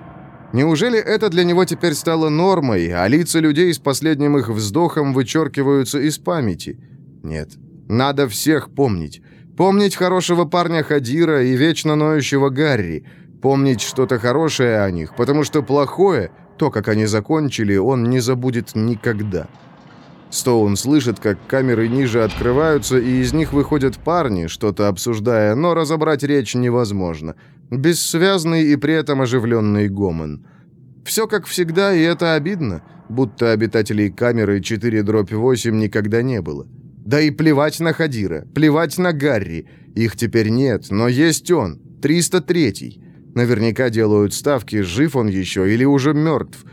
Неужели это для него теперь стало нормой, а лица людей с последним их вздохом вычеркиваются из памяти? Нет, надо всех помнить. Помнить хорошего парня Хадира и вечно ноющего Гарри. Помнить что-то хорошее о них, потому что плохое, то, как они закончили, он не забудет никогда. Стоун слышит, как камеры ниже открываются, и из них выходят парни, что-то обсуждая, но разобрать речь невозможно. Бессвязный и при этом оживленный гомон. Все как всегда, и это обидно, будто обитателей камеры 4-8 никогда не было. Да и плевать на Хадира, плевать на Гарри. Их теперь нет, но есть он, 303-й. Наверняка делают ставки, жив он еще или уже мертв.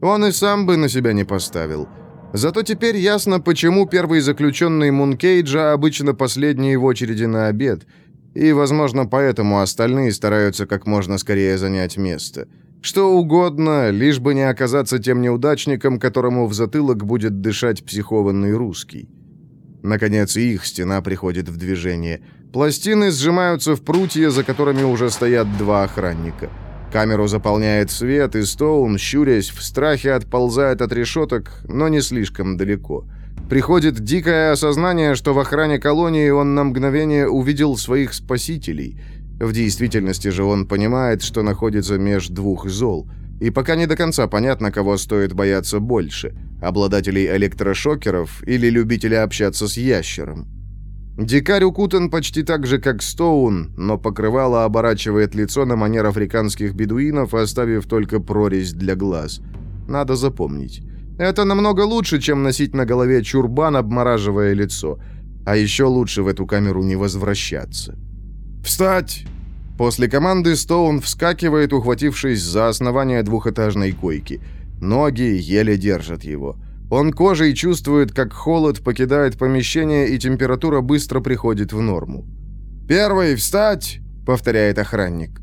Он и сам бы на себя не поставил. Зато теперь ясно, почему первый заключенный Мункейджа обычно последний в очереди на обед. И, возможно, поэтому остальные стараются как можно скорее занять место. Что угодно, лишь бы не оказаться тем неудачником, которому в затылок будет дышать психованный русский. Наконец, их стена приходит в движение. Пластины сжимаются в прутья, за которыми уже стоят два охранника. Камеру заполняет свет, и Стоун, щурясь, в страхе отползает от решеток, но не слишком далеко. Приходит дикое осознание, что в охране колонии он на мгновение увидел своих спасителей. В действительности же он понимает, что находится меж двух зол. И пока не до конца понятно, кого стоит бояться больше – обладателей электрошокеров или любителей общаться с ящером. Дикарь укутан почти так же, как Стоун, но покрывало оборачивает лицо на манер африканских бедуинов, оставив только прорезь для глаз. Надо запомнить. Это намного лучше, чем носить на голове чурбан, обмораживая лицо. А еще лучше в эту камеру не возвращаться. «Встать!» После команды Стоун вскакивает, ухватившись за основание двухэтажной койки. Ноги еле держат его. Он кожей чувствует, как холод покидает помещение, и температура быстро приходит в норму. «Первый, встать!» — повторяет охранник.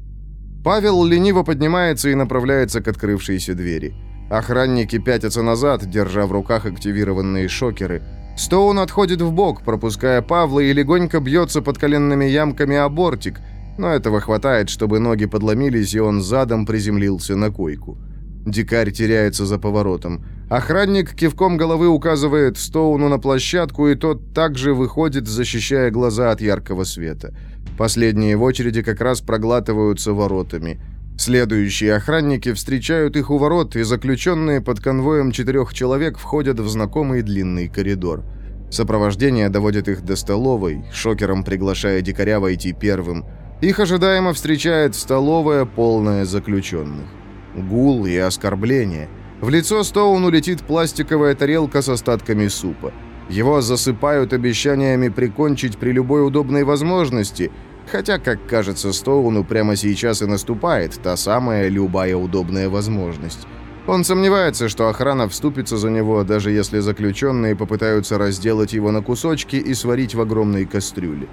Павел лениво поднимается и направляется к открывшейся двери. Охранники пятятся назад, держа в руках активированные шокеры. Стоун отходит в бок, пропуская Павла и легонько бьется под коленными ямками о бортик, но этого хватает, чтобы ноги подломились, и он задом приземлился на койку. Дикарь теряется за поворотом. Охранник кивком головы указывает Стоуну на площадку, и тот также выходит, защищая глаза от яркого света. Последние в очереди как раз проглатываются воротами. Следующие охранники встречают их у ворот, и заключенные под конвоем четырех человек входят в знакомый длинный коридор. Сопровождение доводит их до столовой, шокером приглашая дикаря войти первым. Их ожидаемо встречает столовая, полная заключенных. Гул и оскорбление – в лицо Стоуну летит пластиковая тарелка с остатками супа. Его засыпают обещаниями прикончить при любой удобной возможности, хотя, как кажется Стоуну, прямо сейчас и наступает та самая любая удобная возможность. Он сомневается, что охрана вступится за него, даже если заключенные попытаются разделать его на кусочки и сварить в огромной кастрюле.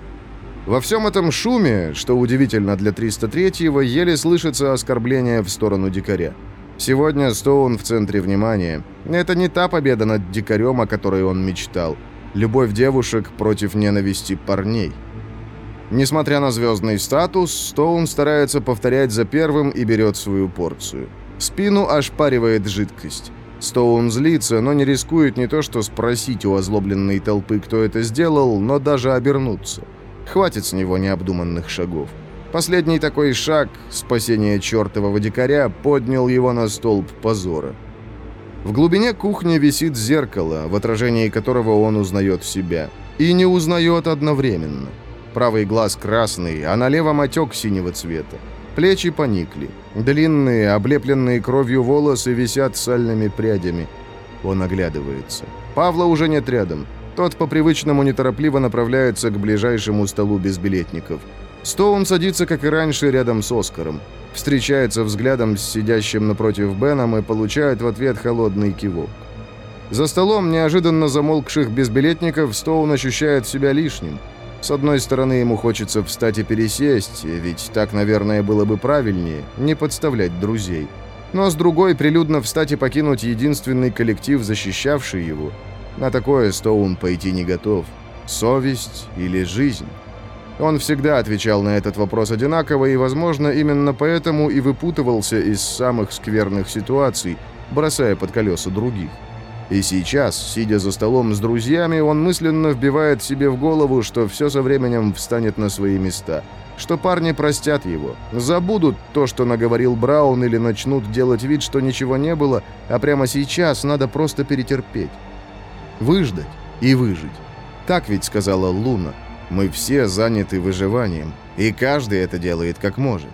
Во всем этом шуме, что удивительно для 303-го, еле слышится оскорбление в сторону дикаря. Сегодня Стоун в центре внимания. Это не та победа над дикарем, о которой он мечтал. Любовь девушек против ненависти парней. Несмотря на звездный статус, Стоун старается повторять за первым и берет свою порцию. Спину ошпаривает жидкость. Стоун злится, но не рискует не то что спросить у озлобленной толпы, кто это сделал, но даже обернуться. Хватит с него необдуманных шагов. Последний такой шаг, спасение чертового дикаря, поднял его на столб позора. В глубине кухни висит зеркало, в отражении которого он узнает себя. И не узнает одновременно. Правый глаз красный, а на левом отек синего цвета. Плечи поникли. Длинные, облепленные кровью волосы висят сальными прядями. Он оглядывается. Павла уже нет рядом. Тот по привычному неторопливо направляется к ближайшему столу безбилетников. Стоун садится, как и раньше, рядом с Оскаром. Встречается взглядом с сидящим напротив Беном и получает в ответ холодный кивок. За столом неожиданно замолкших безбилетников Стоун ощущает себя лишним. С одной стороны, ему хочется встать и пересесть, ведь так, наверное, было бы правильнее, не подставлять друзей. Но с другой, прилюдно встать и покинуть единственный коллектив, защищавший его. На такое Стоун пойти не готов. Совесть или жизнь? Он всегда отвечал на этот вопрос одинаково, и, возможно, именно поэтому и выпутывался из самых скверных ситуаций, бросая под колеса других. И сейчас, сидя за столом с друзьями, он мысленно вбивает себе в голову, что все со временем встанет на свои места, что парни простят его, забудут то, что наговорил Браун, или начнут делать вид, что ничего не было, а прямо сейчас надо просто перетерпеть. Выждать и выжить. Так ведь сказала Луна. Мы все заняты выживанием, и каждый это делает как может.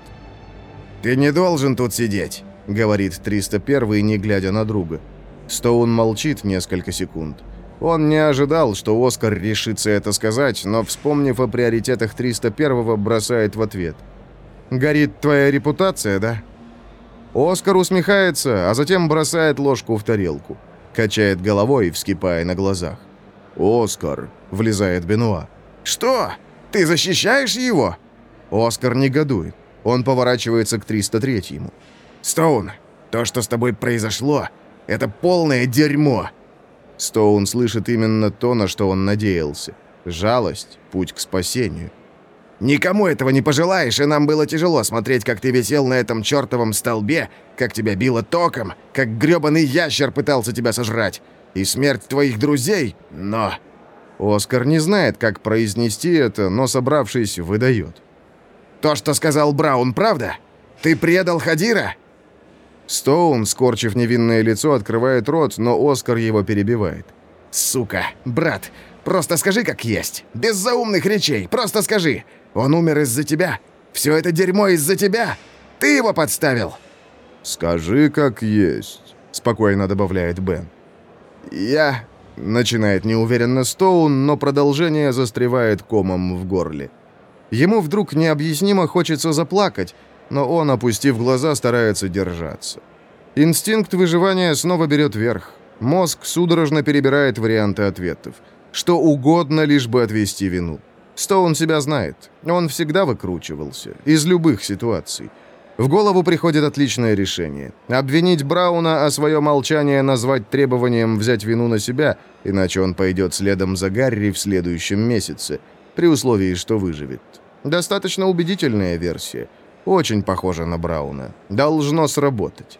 «Ты не должен тут сидеть», — говорит 301, не глядя на друга. Стоун молчит несколько секунд. Он не ожидал, что Оскар решится это сказать, но, вспомнив о приоритетах 301-го, бросает в ответ. «Горит твоя репутация, да?» Оскар усмехается, а затем бросает ложку в тарелку. Качает головой, вскипая на глазах. «Оскар!» — влезает Бенуа. «Что? Ты защищаешь его?» Оскар негодует. Он поворачивается к 303-му. «Стоун, то, что с тобой произошло, это полное дерьмо!» Стоун слышит именно то, на что он надеялся. Жалость — путь к спасению. Никому этого не пожелаешь, и нам было тяжело смотреть, как ты висел на этом чертовом столбе, как тебя било током, как грёбаный ящер пытался тебя сожрать. И смерть твоих друзей, но...» Оскар не знает, как произнести это, но, собравшись, выдает. «То, что сказал Браун, правда? Ты предал Хадира?» Стоун, скорчив невинное лицо, открывает рот, но Оскар его перебивает. «Сука! Брат, просто скажи, как есть! Без заумных речей! Просто скажи! Он умер из-за тебя! Все это дерьмо из-за тебя! Ты его подставил!» «Скажи, как есть», — спокойно добавляет Бен. «Я...» — начинает неуверенно Стоун, но продолжение застревает комом в горле. Ему вдруг необъяснимо хочется заплакать, но он, опустив глаза, старается держаться. Инстинкт выживания снова берет верх. Мозг судорожно перебирает варианты ответов. Что угодно, лишь бы отвести вину. Стоун себя знает. Он всегда выкручивался. Из любых ситуаций. В голову приходит отличное решение. Обвинить Брауна, а свое молчание назвать требованием взять вину на себя, иначе он пойдет следом за Гарри в следующем месяце, при условии, что выживет. Достаточно убедительная версия. Очень похожа на Брауна. Должно сработать.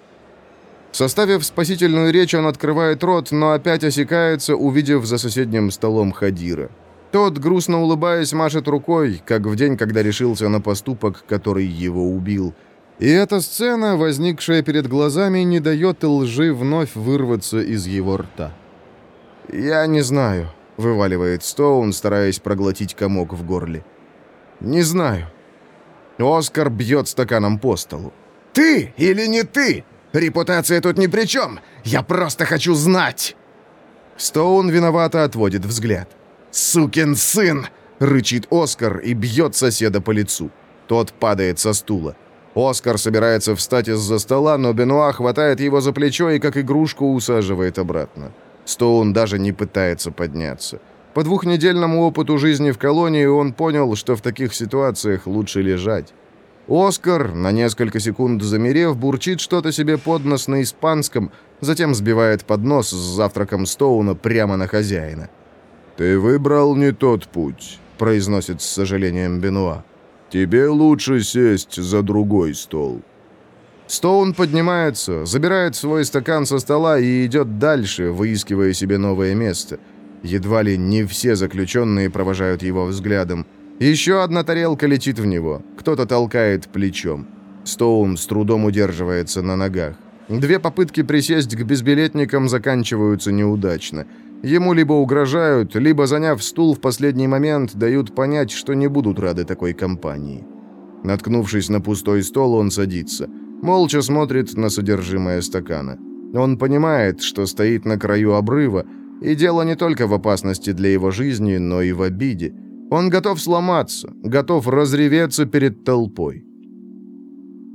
Составив спасительную речь, он открывает рот, но опять осекается, увидев за соседним столом Хадира. Тот, грустно улыбаясь, машет рукой, как в день, когда решился на поступок, который его убил. И эта сцена, возникшая перед глазами, не дает лжи вновь вырваться из его рта. «Я не знаю», — вываливает Стоун, стараясь проглотить комок в горле. «Не знаю». Оскар бьет стаканом по столу. «Ты или не ты? Репутация тут ни при чем. Я просто хочу знать!» Стоун виновато отводит взгляд. «Сукин сын!» — рычит Оскар и бьет соседа по лицу. Тот падает со стула. Оскар собирается встать из-за стола, но Бенуа хватает его за плечо и как игрушку усаживает обратно. Стоун даже не пытается подняться. По двухнедельному опыту жизни в колонии он понял, что в таких ситуациях лучше лежать. Оскар, на несколько секунд замерев, бурчит что-то себе под нос на испанском, затем сбивает поднос с завтраком Стоуна прямо на хозяина. «Ты выбрал не тот путь», — произносит с сожалением Бенуа. «Тебе лучше сесть за другой стол». Стоун поднимается, забирает свой стакан со стола и идет дальше, выискивая себе новое место. Едва ли не все заключенные провожают его взглядом. Еще одна тарелка летит в него. Кто-то толкает плечом. Стоун с трудом удерживается на ногах. Две попытки присесть к безбилетникам заканчиваются неудачно. Ему либо угрожают, либо, заняв стул в последний момент, дают понять, что не будут рады такой компании. Наткнувшись на пустой стол, он садится. Молча смотрит на содержимое стакана. Он понимает, что стоит на краю обрыва, и дело не только в опасности для его жизни, но и в обиде. Он готов сломаться, готов разреветься перед толпой.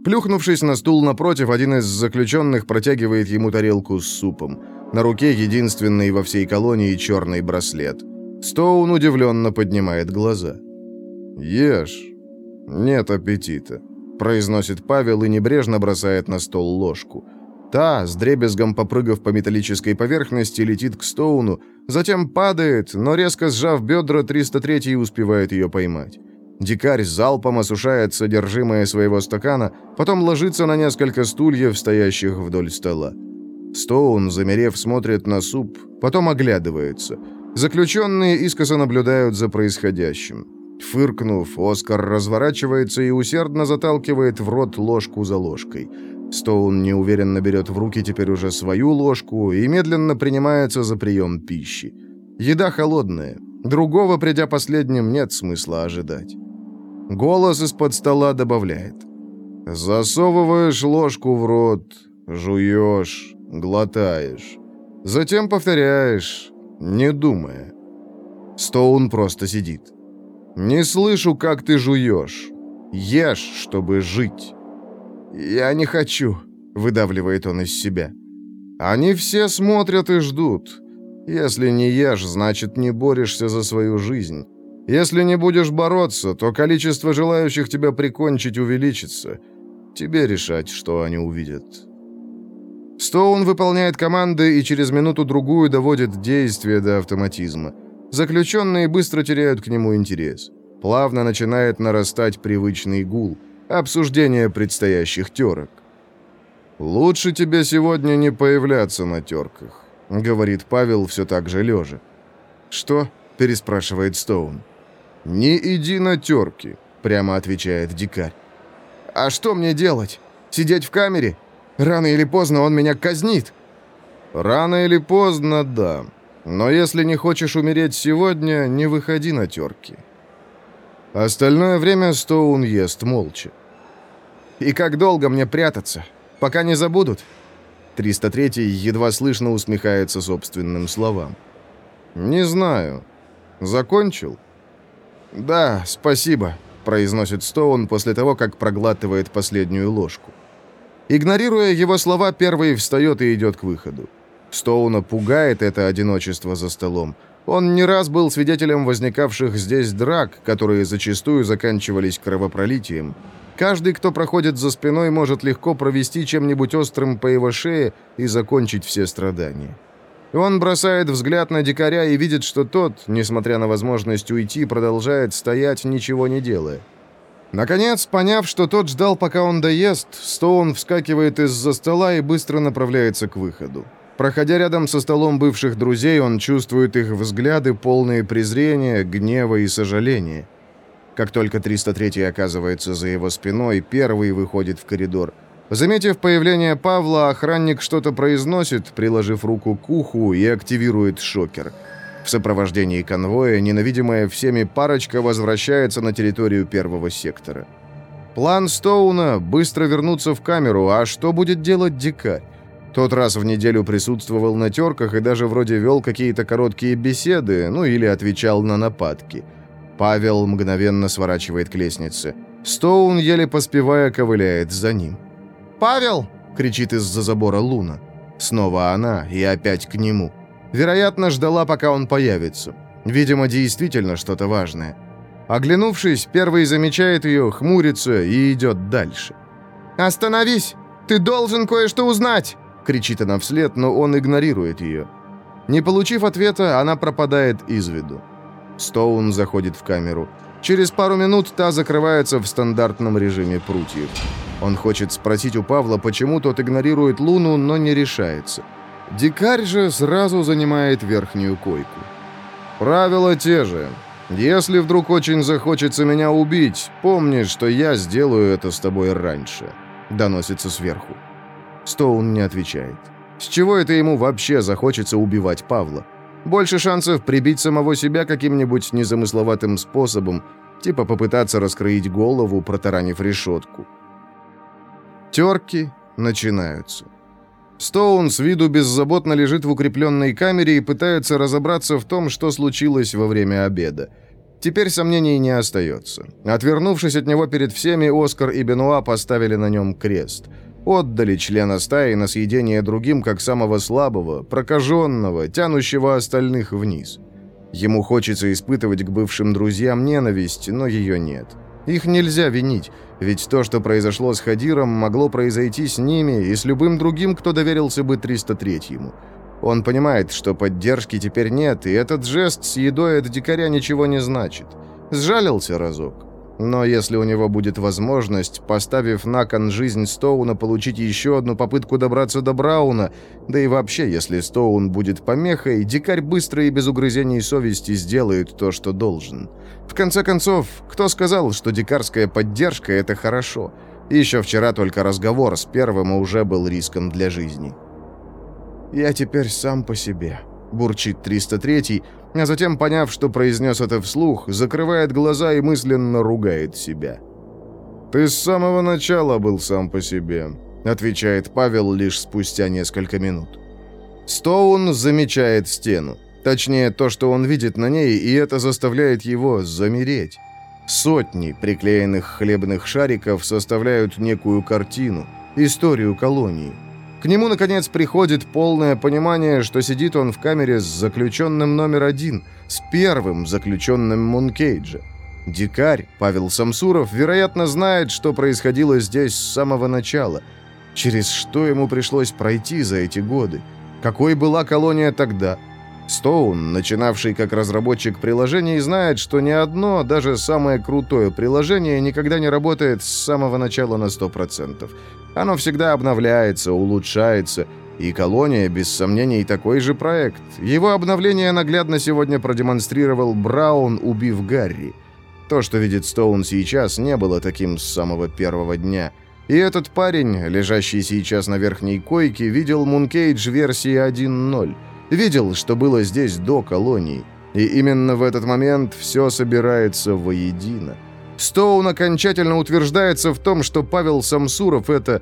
Плюхнувшись на стул напротив, один из заключенных протягивает ему тарелку с супом. На руке единственный во всей колонии черный браслет. Стоун удивленно поднимает глаза. «Ешь. Нет аппетита», — произносит Павел и небрежно бросает на стол ложку. Та, с дребезгом попрыгав по металлической поверхности, летит к Стоуну, затем падает, но резко сжав бедра, 303-й успевает ее поймать. Дикарь залпом осушает содержимое своего стакана, потом ложится на несколько стульев, стоящих вдоль стола. Стоун, замерев, смотрит на суп, потом оглядывается. Заключенные искоса наблюдают за происходящим. Фыркнув, Оскар разворачивается и усердно заталкивает в рот ложку за ложкой. Стоун неуверенно берет в руки теперь уже свою ложку и медленно принимается за прием пищи. Еда холодная. Другого, придя последним, нет смысла ожидать. Голос из-под стола добавляет. «Засовываешь ложку в рот, жуешь, глотаешь. Затем повторяешь, не думая. Стоун просто сидит. «Не слышу, как ты жуешь. Ешь, чтобы жить». «Я не хочу», — выдавливает он из себя. «Они все смотрят и ждут. Если не ешь, значит, не борешься за свою жизнь. Если не будешь бороться, то количество желающих тебя прикончить увеличится. Тебе решать, что они увидят». Стоун выполняет команды и через минуту-другую доводит действие до автоматизма. Заключенные быстро теряют к нему интерес. Плавно начинает нарастать привычный гул, обсуждение предстоящих терок. «Лучше тебе сегодня не появляться на терках», — говорит Павел все так же лежа. «Что?» — переспрашивает Стоун. «Не иди на терки», — прямо отвечает дикарь. «А что мне делать? Сидеть в камере? Рано или поздно он меня казнит». «Рано или поздно, да. Но если не хочешь умереть сегодня, не выходи на терки». Остальное время Стоун ест молча. «И как долго мне прятаться? Пока не забудут?» 303 едва слышно усмехается собственным словам. «Не знаю. Закончил?» «Да, спасибо», — произносит Стоун после того, как проглатывает последнюю ложку. Игнорируя его слова, первый встает и идет к выходу. Стоуна пугает это одиночество за столом. Он не раз был свидетелем возникавших здесь драк, которые зачастую заканчивались кровопролитием. Каждый, кто проходит за спиной, может легко провести чем-нибудь острым по его шее и закончить все страдания. Он бросает взгляд на дикаря и видит, что тот, несмотря на возможность уйти, продолжает стоять, ничего не делая. Наконец, поняв, что тот ждал, пока он доест, Стоун вскакивает из-за стола и быстро направляется к выходу. Проходя рядом со столом бывших друзей, он чувствует их взгляды, полные презрения, гнева и сожаления. Как только 303 оказывается за его спиной, первый выходит в коридор. Заметив появление Павла, охранник что-то произносит, приложив руку к уху и активирует шокер. В сопровождении конвоя ненавидимая всеми парочка возвращается на территорию первого сектора. План Стоуна – быстро вернуться в камеру, а что будет делать дикарь? Тот раз в неделю присутствовал на терках и даже вроде вел какие-то короткие беседы, ну или отвечал на нападки. Павел мгновенно сворачивает к лестнице. Стоун, еле поспевая, ковыляет за ним. «Павел!» — кричит из-за забора Луна. Снова она и опять к нему. Вероятно, ждала, пока он появится. Видимо, действительно что-то важное. Оглянувшись, первый замечает ее, хмурится и идет дальше. «Остановись! Ты должен кое-что узнать!» кричит она вслед, но он игнорирует ее. Не получив ответа, она пропадает из виду. Стоун заходит в камеру. Через пару минут та закрывается в стандартном режиме прутьев. Он хочет спросить у Павла, почему тот игнорирует Луну, но не решается. Дикарь же сразу занимает верхнюю койку. «Правила те же. Если вдруг очень захочется меня убить, помни, что я сделаю это с тобой раньше», — доносится сверху. Стоун не отвечает. С чего это ему вообще захочется убивать Павла? Больше шансов прибить самого себя каким-нибудь незамысловатым способом, типа попытаться раскроить голову, протаранив решетку. Терки начинаются. Стоун с виду беззаботно лежит в укрепленной камере и пытается разобраться в том, что случилось во время обеда. Теперь сомнений не остается. Отвернувшись от него перед всеми, Оскар и Бенуа поставили на нем крест – Отдали члена стаи на съедение другим как самого слабого, прокаженного, тянущего остальных вниз. Ему хочется испытывать к бывшим друзьям ненависть, но ее нет. Их нельзя винить, ведь то, что произошло с Хадиром, могло произойти с ними и с любым другим, кто доверился бы 303-му. Он понимает, что поддержки теперь нет, и этот жест с едой от дикаря ничего не значит. Сжалился разок. Но если у него будет возможность, поставив на кон жизнь Стоуна, получить еще одну попытку добраться до Брауна, да и вообще, если Стоун будет помехой, дикарь быстро и без угрызений совести сделает то, что должен. В конце концов, кто сказал, что дикарская поддержка – это хорошо? Еще вчера только разговор с первым уже был риском для жизни. «Я теперь сам по себе», – бурчит 303-й, а затем, поняв, что произнес это вслух, закрывает глаза и мысленно ругает себя. «Ты с самого начала был сам по себе», — отвечает Павел лишь спустя несколько минут. Стоун замечает стену. Точнее, то, что он видит на ней, и это заставляет его замереть. Сотни приклеенных хлебных шариков составляют некую картину, историю колонии. Нему, наконец, приходит полное понимание, что сидит он в камере с заключенным номер один, с первым заключенным Мункейджа. Дикарь Павел Самсуров, вероятно, знает, что происходило здесь с самого начала, через что ему пришлось пройти за эти годы, какой была колония тогда. Стоун, начинавший как разработчик приложений, знает, что ни одно, даже самое крутое приложение никогда не работает с самого начала на 100%. Оно всегда обновляется, улучшается, и «Колония» без сомнений такой же проект. Его обновление наглядно сегодня продемонстрировал Браун, убив Гарри. То, что видит Стоун сейчас, не было таким с самого первого дня. И этот парень, лежащий сейчас на верхней койке, видел Мункейдж версии 1.0. Видел, что было здесь до колонии. И именно в этот момент все собирается воедино. Стоун окончательно утверждается в том, что Павел Самсуров — это...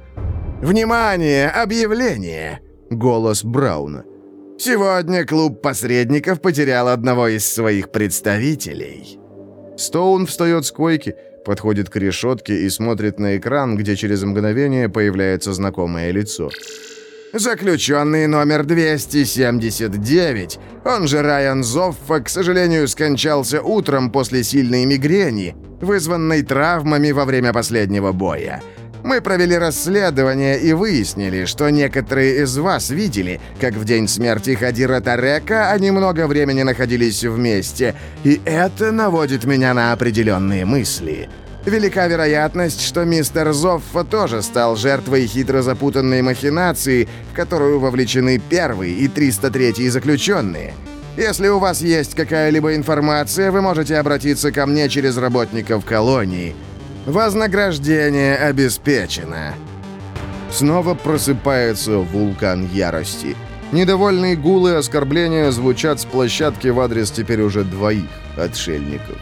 «Внимание! Объявление!» — голос Брауна. «Сегодня клуб посредников потерял одного из своих представителей». Стоун встает с койки, подходит к решетке и смотрит на экран, где через мгновение появляется знакомое лицо. Заключенный номер 279, он же Райан Зоффа, к сожалению, скончался утром после сильной мигрени, вызванной травмами во время последнего боя. Мы провели расследование и выяснили, что некоторые из вас видели, как в день смерти Хадира Тарека они много времени находились вместе, и это наводит меня на определенные мысли. Велика вероятность, что мистер Зоффа тоже стал жертвой хитро запутанной махинации, в которую вовлечены первый и 303 заключенные. Если у вас есть какая-либо информация, вы можете обратиться ко мне через работников колонии. Вознаграждение обеспечено. Снова просыпается вулкан ярости. Недовольные гулы и оскорбления звучат с площадки в адрес теперь уже двоих отшельников.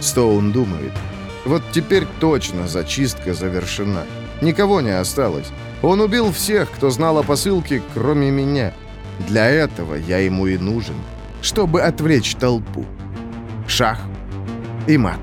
Стоун думает – вот теперь точно зачистка завершена. Никого не осталось. Он убил всех, кто знал о посылке, кроме меня. Для этого я ему и нужен, чтобы отвлечь толпу. Шах и мат.